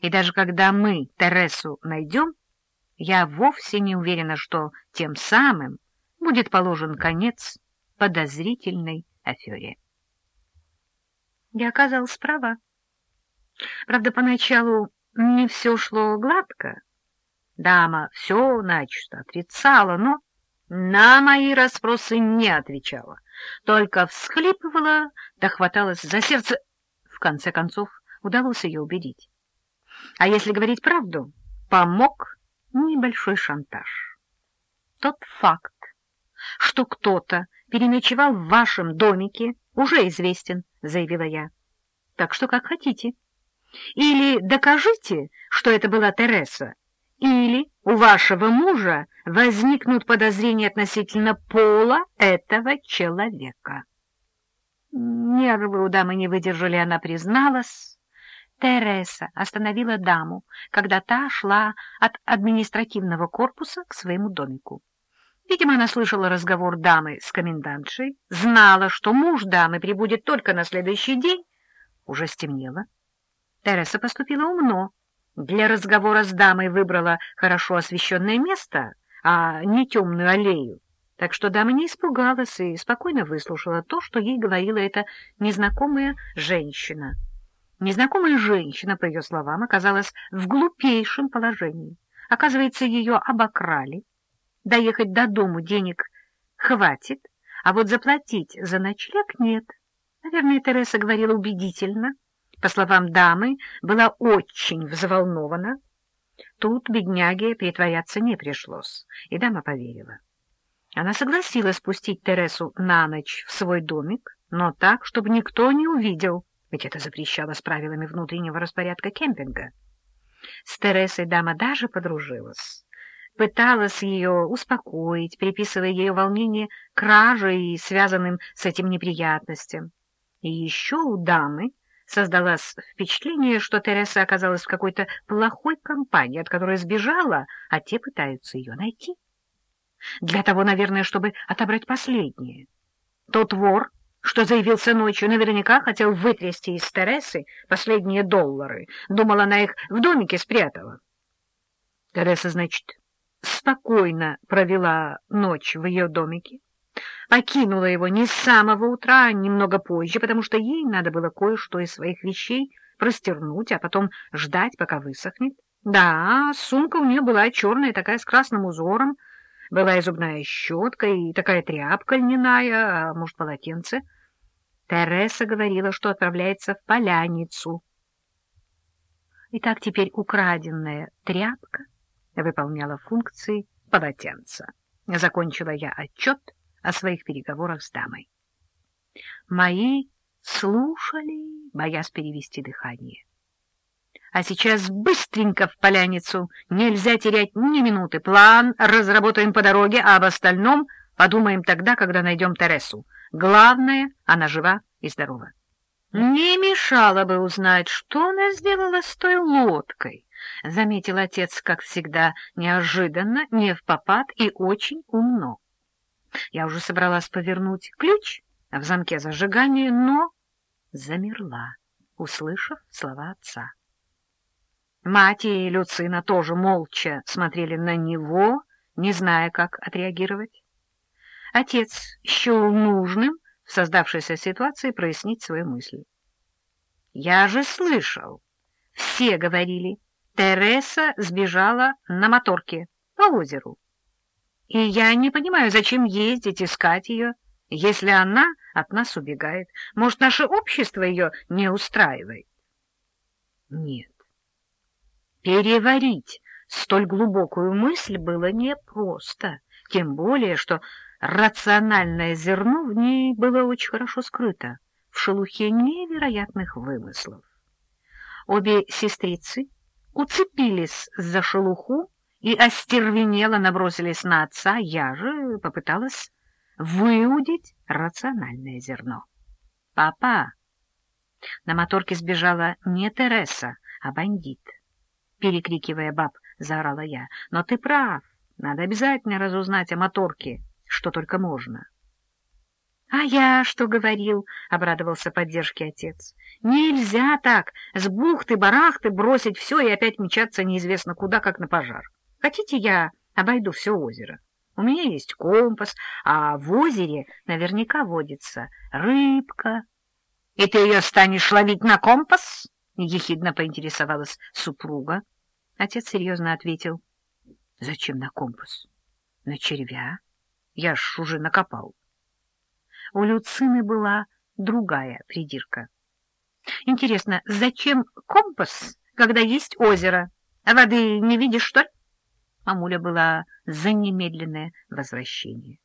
И даже когда мы Тересу найдем, я вовсе не уверена, что тем самым будет положен конец подозрительной афере. Я оказалась права. Правда, поначалу не все шло гладко. Дама все начисто отрицала, но на мои расспросы не отвечала, только всхлипывала да хваталась за сердце. В конце концов, удалось ее убедить. А если говорить правду, помог небольшой шантаж. Тот факт, что кто-то переночевал в вашем домике, уже известен, — заявила я. Так что как хотите. Или докажите, что это была Тереса, или у вашего мужа возникнут подозрения относительно пола этого человека. Нервы у дамы не выдержали, она призналась. Тереса остановила даму, когда та шла от административного корпуса к своему домику. Видимо, она слышала разговор дамы с комендантшей, знала, что муж дамы прибудет только на следующий день. Уже стемнело. Тереса поступила умно. Для разговора с дамой выбрала хорошо освещенное место, а не темную аллею. Так что дама не испугалась и спокойно выслушала то, что ей говорила эта незнакомая женщина. Незнакомая женщина, по ее словам, оказалась в глупейшем положении. Оказывается, ее обокрали. Доехать до дому денег хватит, а вот заплатить за ночлег нет. Наверное, Тереса говорила убедительно по словам дамы, была очень взволнована. Тут бедняге притворяться не пришлось, и дама поверила. Она согласилась спустить Тересу на ночь в свой домик, но так, чтобы никто не увидел, ведь это запрещалось правилами внутреннего распорядка кемпинга. С Тересой дама даже подружилась. Пыталась ее успокоить, приписывая ее волнение краже и связанным с этим неприятностям. И еще у дамы Создалось впечатление, что Тереса оказалась в какой-то плохой компании, от которой сбежала, а те пытаются ее найти. Для того, наверное, чтобы отобрать последнее. Тот вор, что заявился ночью, наверняка хотел вытрясти из Тересы последние доллары. Думала, она их в домике спрятала. Тереса, значит, спокойно провела ночь в ее домике, покинула его не с самого утра, а немного позже, потому что ей надо было кое-что из своих вещей простернуть, а потом ждать, пока высохнет. Да, сумка у нее была черная, такая с красным узором, была и зубная щетка, и такая тряпка льняная, а может, полотенце. Тереса говорила, что отправляется в поляницу. И так теперь украденная тряпка выполняла функции полотенца. Закончила я отчет — о своих переговорах с дамой. Мои слушали, боясь перевести дыхание. А сейчас быстренько в поляницу, нельзя терять ни минуты. План разработаем по дороге, а об остальном подумаем тогда, когда найдем Тересу. Главное, она жива и здорова. Не мешало бы узнать, что она сделала с той лодкой, — заметил отец, как всегда, неожиданно, не в попад и очень умно. Я уже собралась повернуть ключ в замке зажигания, но замерла, услышав слова отца. Мать и Люцина тоже молча смотрели на него, не зная, как отреагировать. Отец счел нужным в создавшейся ситуации прояснить свои мысли. «Я же слышал, все говорили, Тереса сбежала на моторке по озеру. И я не понимаю, зачем ездить, искать ее, если она от нас убегает. Может, наше общество ее не устраивает? Нет. Переварить столь глубокую мысль было непросто, тем более, что рациональное зерно в ней было очень хорошо скрыто, в шелухе невероятных вымыслов. Обе сестрицы уцепились за шелуху, и остервенело набросились на отца, я же попыталась выудить рациональное зерно. «Папа!» На моторке сбежала не Тереса, а бандит. Перекрикивая баб, заорала я. «Но ты прав, надо обязательно разузнать о моторке, что только можно». — А я что говорил? — обрадовался поддержке отец. — Нельзя так с бухты-барахты бросить все и опять мчаться неизвестно куда, как на пожар. Хотите, я обойду все озеро? У меня есть компас, а в озере наверняка водится рыбка. — И ты ее станешь ловить на компас? — ехидно поинтересовалась супруга. Отец серьезно ответил. — Зачем на компас? На червя? Я ж уже накопал. У Люцины была другая придирка. Интересно, зачем компас, когда есть озеро? А воды не видишь, что ли? Мамуля была за немедленное возвращение.